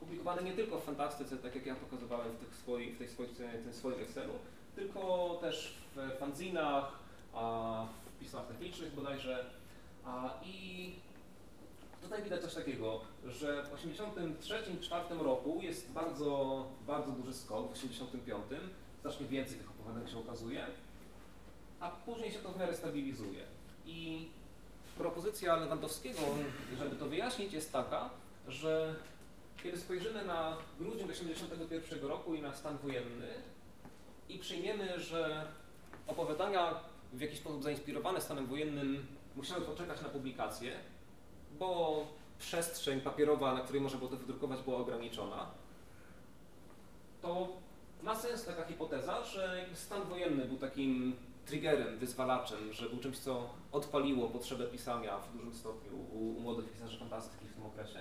[SPEAKER 3] publikowane nie tylko w fantastyce, tak jak ja pokazywałem w, tych swoich, w tej swoich, tym swoim Excelu, tylko też w fanzinach, a w pismach technicznych bodajże. A, I tutaj widać coś takiego, że w 83-84 roku jest bardzo, bardzo duży skok, w 85 znacznie więcej tych opowiadań się okazuje, a później się to w miarę stabilizuje. I propozycja Lewandowskiego, żeby to wyjaśnić, jest taka, że kiedy spojrzymy na grudzień 81 roku i na stan wojenny i przyjmiemy, że opowiadania w jakiś sposób zainspirowane stanem wojennym musiały poczekać na publikację, bo przestrzeń papierowa, na której można było to wydrukować, była ograniczona, to ma sens taka hipoteza, że stan wojenny był takim triggerem, wyzwalaczem, że był czymś, co odpaliło potrzebę pisania w dużym stopniu u, u młodych pisarzy fantastyki w tym okresie.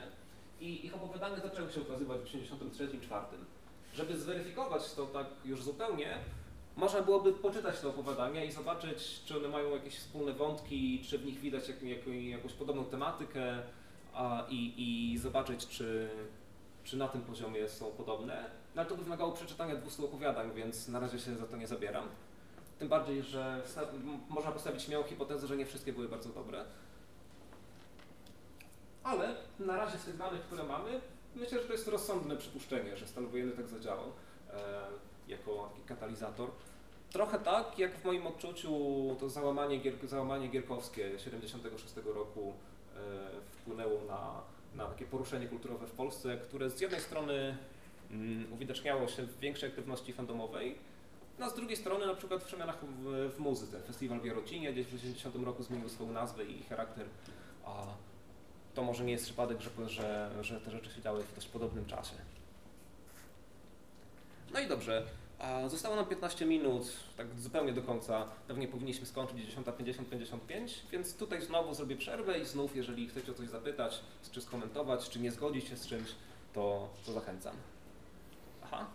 [SPEAKER 3] I ich opowiadania zaczęły się ukazywać w 1983-1984. Żeby zweryfikować to tak już zupełnie, można byłoby poczytać te opowiadania i zobaczyć, czy one mają jakieś wspólne wątki, czy w nich widać jak, jak, jakąś podobną tematykę a, i, i zobaczyć, czy, czy na tym poziomie są podobne. No ale to by wymagało przeczytania 200 opowiadań, więc na razie się za to nie zabieram. Tym bardziej, że można postawić śmiałą hipotezę, że nie wszystkie były bardzo dobre. Ale na razie z tych danych, które mamy, myślę, że to jest rozsądne przypuszczenie, że stan wojenny tak zadziałał e, jako katalizator. Trochę tak, jak w moim odczuciu to załamanie, załamanie gierkowskie 76 roku e, wpłynęło na, na takie poruszenie kulturowe w Polsce, które z jednej strony mm, uwidaczniało się w większej aktywności fandomowej, no a z drugiej strony na przykład w przemianach w, w muzyce. Festiwal w Jarocinie gdzieś w 80 roku zmienił swoją nazwę i charakter, a to może nie jest przypadek, że, że, że te rzeczy się działy w dość podobnym czasie. No i dobrze, zostało nam 15 minut, tak zupełnie do końca. Pewnie powinniśmy skończyć 10.50-55, więc tutaj znowu zrobię przerwę i znów, jeżeli chcecie o coś zapytać, czy skomentować, czy nie zgodzić się z czymś, to, to zachęcam. Aha.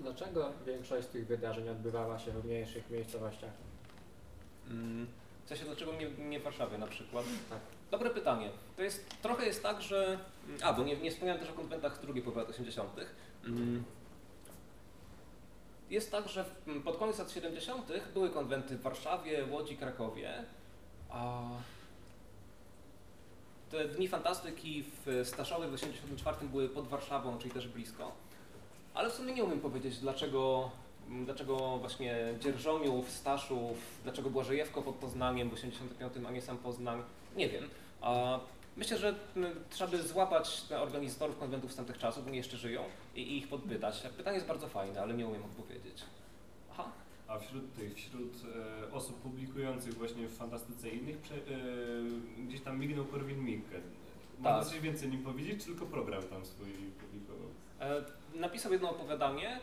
[SPEAKER 4] Dlaczego większość z tych wydarzeń odbywała się w mniejszych miejscowościach?
[SPEAKER 3] Mm, W sensie, dlaczego nie, nie w Warszawie na przykład?
[SPEAKER 4] Tak.
[SPEAKER 3] Dobre pytanie. To jest, trochę jest tak, że... A, bo nie, nie wspomniałem też o konwentach drugiej połowy lat 80. Mm. Jest tak, że pod koniec lat 70. były konwenty w Warszawie, Łodzi, Krakowie, a te Dni Fantastyki w Staszowie w 84 były pod Warszawą, czyli też blisko. Ale w sumie nie umiem powiedzieć, dlaczego, dlaczego właśnie Dzierżoniów, Staszów, dlaczego Błażejewko pod Poznaniem w 85, a nie sam Poznań. Nie wiem. A myślę, że trzeba by złapać organizatorów konwentów z tamtych czasów, oni jeszcze żyją, i, i ich podpytać. Pytanie jest bardzo fajne, ale nie umiem odpowiedzieć. Aha.
[SPEAKER 5] A wśród tych, wśród e, osób publikujących właśnie w fantastyce innych, prze, e, gdzieś tam mignął Korwin Mikke. Można
[SPEAKER 3] Tak.
[SPEAKER 5] coś więcej o nim powiedzieć, czy tylko program tam swój publikował?
[SPEAKER 3] E, napisał jedno opowiadanie.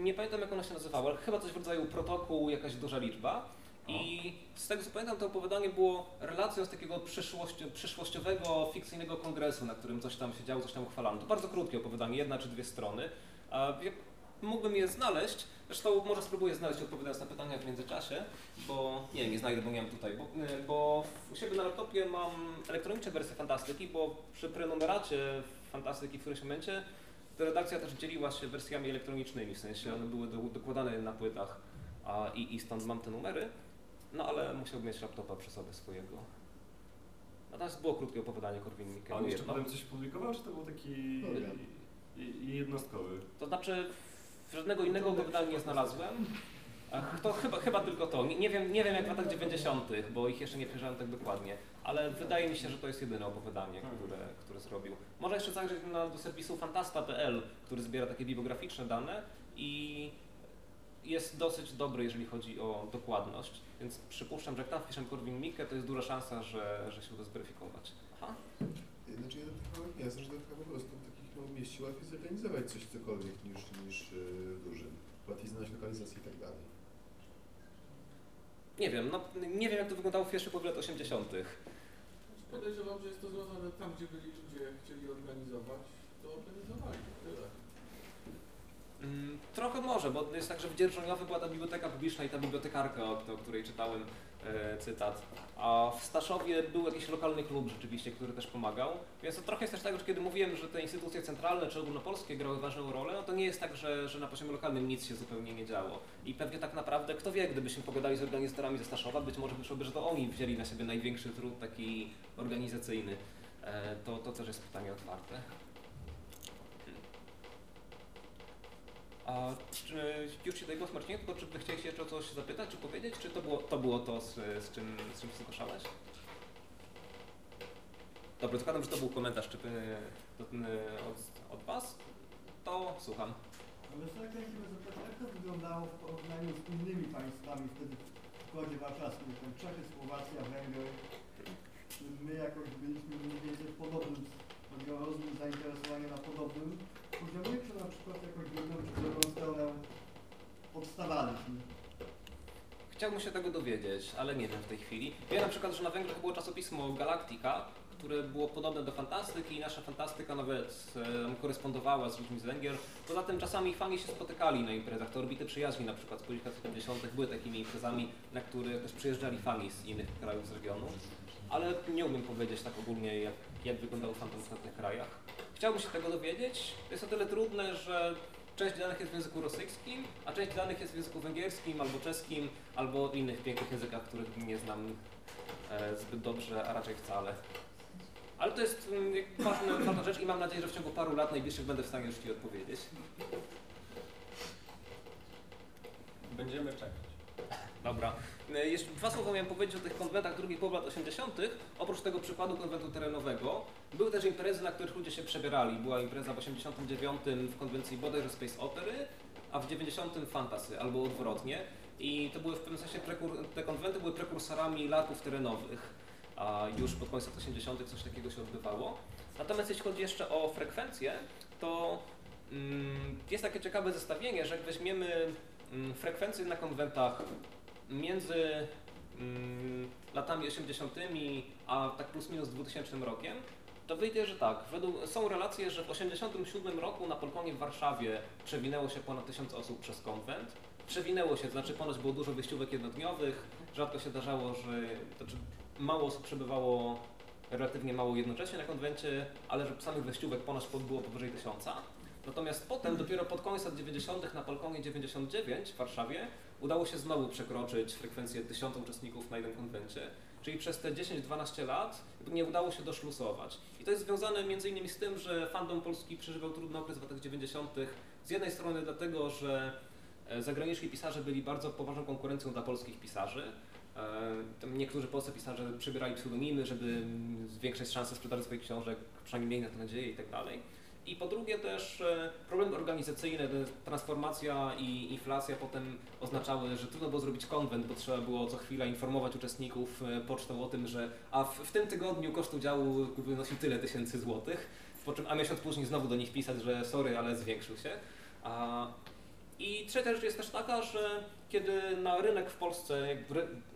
[SPEAKER 3] Nie pamiętam jak ono się nazywało, ale chyba coś w rodzaju protokół, jakaś duża liczba. I z tego co pamiętam, to opowiadanie było relacją z takiego przyszłości, przyszłościowego, fikcyjnego kongresu, na którym coś tam się działo, coś tam uchwalano. To bardzo krótkie opowiadanie, jedna czy dwie strony. Mógłbym je znaleźć, zresztą może spróbuję znaleźć odpowiadając na pytania w międzyczasie, bo nie, nie znajdę, bo nie mam tutaj, bo, bo u siebie na laptopie mam elektroniczne wersje fantastyki, bo przy prenumeracie fantastyki w którymś momencie redakcja też dzieliła się wersjami elektronicznymi, w sensie one były do, dokładane na płytach a, i, i stąd mam te numery, no ale musiałbym mieć laptopa przy sobie swojego. Natomiast było krótkie opowiadanie Korwin
[SPEAKER 5] A on jeszcze potem coś publikował, czy to był taki i- i jednostkowy?
[SPEAKER 3] To znaczy, żadnego innego opowiadania nie znalazłem. Ach, to chyba, chyba tylko to. Nie, nie, wiem, nie wiem jak w latach 90., bo ich jeszcze nie przejrzałem tak dokładnie, ale wydaje mi się, że to jest jedyne opowiadanie, które, które zrobił. Może jeszcze zajrzeć na, do serwisu fantasta.pl, który zbiera takie bibliograficzne dane i jest dosyć dobry, jeżeli chodzi o dokładność, więc przypuszczam, że jak tam wpiszę Korwin Mikke, to jest duża szansa, że, że się uda zweryfikować. Aha.
[SPEAKER 6] Znaczy ja chyba nie, że to chyba po prostu w takich małych mieście łatwiej zorganizować coś cokolwiek niż, niż yy, w dużym. Łatwiej znaleźć lokalizację i tak dalej.
[SPEAKER 3] Nie wiem, no nie wiem jak to wyglądało w pierwszych połowie lat 80.
[SPEAKER 7] Podejrzewam, że jest to związane tam, gdzie byli ludzie chcieli organizować, to organizowali. Tyle.
[SPEAKER 3] Mm, Trochę może, bo jest tak, że w Dzierżoniowie była ta biblioteka publiczna i ta bibliotekarka, o, o której czytałem e, cytat, a w Staszowie był jakiś lokalny klub rzeczywiście, który też pomagał, więc to trochę jest też tak, że kiedy mówiłem, że te instytucje centralne czy ogólnopolskie grały ważną rolę, no to nie jest tak, że, że na poziomie lokalnym nic się zupełnie nie działo. I pewnie tak naprawdę, kto wie, gdybyśmy pogadali z organizatorami ze Staszowa, być może wyszłoby, że to oni wzięli na siebie największy trud taki organizacyjny. E, to, to też jest pytanie otwarte. A czy już się daj głos Marcinie, tylko czy chcieliście jeszcze o coś zapytać, czy powiedzieć, czy to było to, było to z, z, czym, z czym się zgłaszałeś? Dobra, zakładam, że to był komentarz czy, y, od, od, Was, to słucham.
[SPEAKER 8] Ale się zapytać, jak to wygląda wyglądało w porównaniu z innymi państwami wtedy w Układzie Warszawskim, tam Czechy, Słowacja, Węgry. My jakoś byliśmy mniej więcej w podobnym, chodzi o zainteresowania na podobnym poziomie, czy na przykład w jedną czy drugą stronę odstawaliśmy?
[SPEAKER 3] Chciałbym się tego dowiedzieć, ale nie wiem w tej chwili. Wiem na przykład, że na Węgrzech było czasopismo Galactica, które było podobne do fantastyki i nasza fantastyka nawet e, korespondowała z ludźmi z Węgier. Poza tym czasami fani się spotykali na imprezach. Orbity przyjaźni na przykład z początku lat 70. były takimi imprezami, na które też przyjeżdżali fani z innych krajów z regionu. Ale nie umiem powiedzieć tak ogólnie, jak, jak wyglądało fandom w innych krajach. Chciałbym się tego dowiedzieć. Jest o tyle trudne, że część danych jest w języku rosyjskim, a część danych jest w języku węgierskim albo czeskim, albo innych pięknych językach, których nie znam e, zbyt dobrze, a raczej wcale. Ale to jest mm, ważna, ważna rzecz i mam nadzieję, że w ciągu paru lat najbliższych będę w stanie już Ci odpowiedzieć.
[SPEAKER 5] Będziemy czekać.
[SPEAKER 3] Dobra. E, Jeszcze dwa słowa miałem powiedzieć o tych konwentach drugiej połowy lat 80. Oprócz tego przykładu konwentu terenowego, były też imprezy, na których ludzie się przebierali. Była impreza w 89 w konwencji bodajże Space Opery, a w 90 Fantasy, albo odwrotnie. I to były w pewnym sensie, te konwenty były prekursorami latów terenowych. A już pod koniec lat 80 coś takiego się odbywało. Natomiast jeśli chodzi jeszcze o frekwencję, to mm, jest takie ciekawe zestawienie, że jak weźmiemy mm, frekwencję na konwentach między mm, latami 80. a tak plus minus 2000 rokiem, to wyjdzie, że tak, według, są relacje, że w 87 roku na Polkonie w Warszawie przewinęło się ponad 1000 osób przez konwent. Przewinęło się, to znaczy ponoć było dużo wyjściówek jednodniowych, rzadko się zdarzało, że to znaczy mało osób przebywało relatywnie mało jednocześnie na konwencie, ale że samych wyjściówek ponoć było powyżej 1000. Natomiast potem, dopiero pod koniec lat 90. na Polkonie 99 w Warszawie udało się znowu przekroczyć frekwencję 1000 uczestników na jednym konwencie. Czyli przez te 10-12 lat nie udało się doszlusować. I to jest związane innymi z tym, że fandom polski przeżywał trudny okres w latach 90. Z jednej strony dlatego, że e, zagraniczni pisarze byli bardzo poważną konkurencją dla polskich pisarzy. E, Niektórzy polscy pisarze przybierali pseudonimy, żeby zwiększyć szanse sprzedaży swoich książek, przynajmniej mieli na to nadzieję i tak dalej. I po drugie też e, problemy organizacyjne, transformacja i inflacja potem oznaczały, że trudno było zrobić konwent, bo trzeba było co chwila informować uczestników e, pocztą o tym, że a w, w tym tygodniu koszt udziału wynosi tyle tysięcy złotych, po czym a miesiąc później znowu do nich pisać, że sorry, ale zwiększył się. A, I trzecia rzecz jest też taka, że kiedy na rynek w Polsce,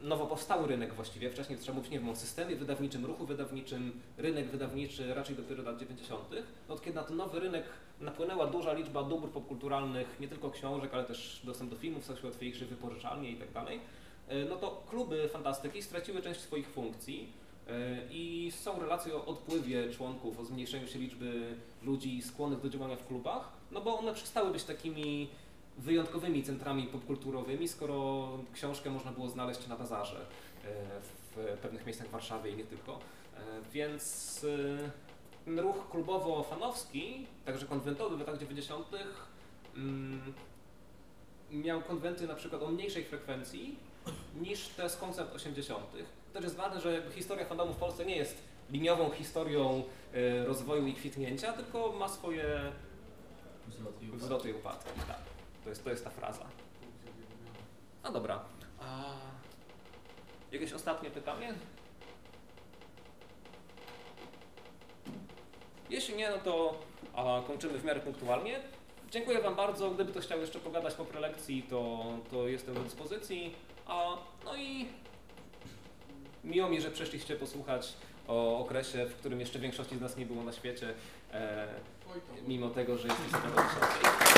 [SPEAKER 3] nowo powstały rynek właściwie, wcześniej trzeba mówić nie wiem, o systemie wydawniczym, ruchu wydawniczym, rynek wydawniczy raczej dopiero lat 90., no od kiedy na ten nowy rynek napłynęła duża liczba dóbr popkulturalnych, nie tylko książek, ale też dostęp do filmów coraz łatwiejszy, wypożyczalnie i tak dalej, e, no to kluby fantastyki straciły część swoich funkcji e, i są relacje o odpływie członków, o zmniejszeniu się liczby ludzi skłonnych do działania w klubach, no bo one przestały być takimi wyjątkowymi centrami popkulturowymi, skoro książkę można było znaleźć na bazarze e, w pewnych miejscach Warszawy i nie tylko. E, Więc e, ten ruch klubowo-fanowski, także konwentowy w latach 90. mm, miał konwenty na przykład o mniejszej frekwencji niż te z końca lat 80. Też jest ważne, że historia fandomu w Polsce nie jest liniową historią rozwoju i kwitnięcia, tylko ma swoje wzloty i upadki. Tak. To jest, to jest ta fraza. No dobra. A jakieś ostatnie pytanie? Jeśli nie, no to a, kończymy w miarę punktualnie. Dziękuję Wam bardzo. Gdyby ktoś chciał jeszcze pogadać po prelekcji, to, to jestem do dyspozycji. A, no i miło mi, że przyszliście posłuchać o okresie, w którym jeszcze większości z nas nie było na świecie, e, mimo tego, że jest listopada 10.